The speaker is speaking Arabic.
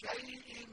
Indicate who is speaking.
Speaker 1: شَيْءٍ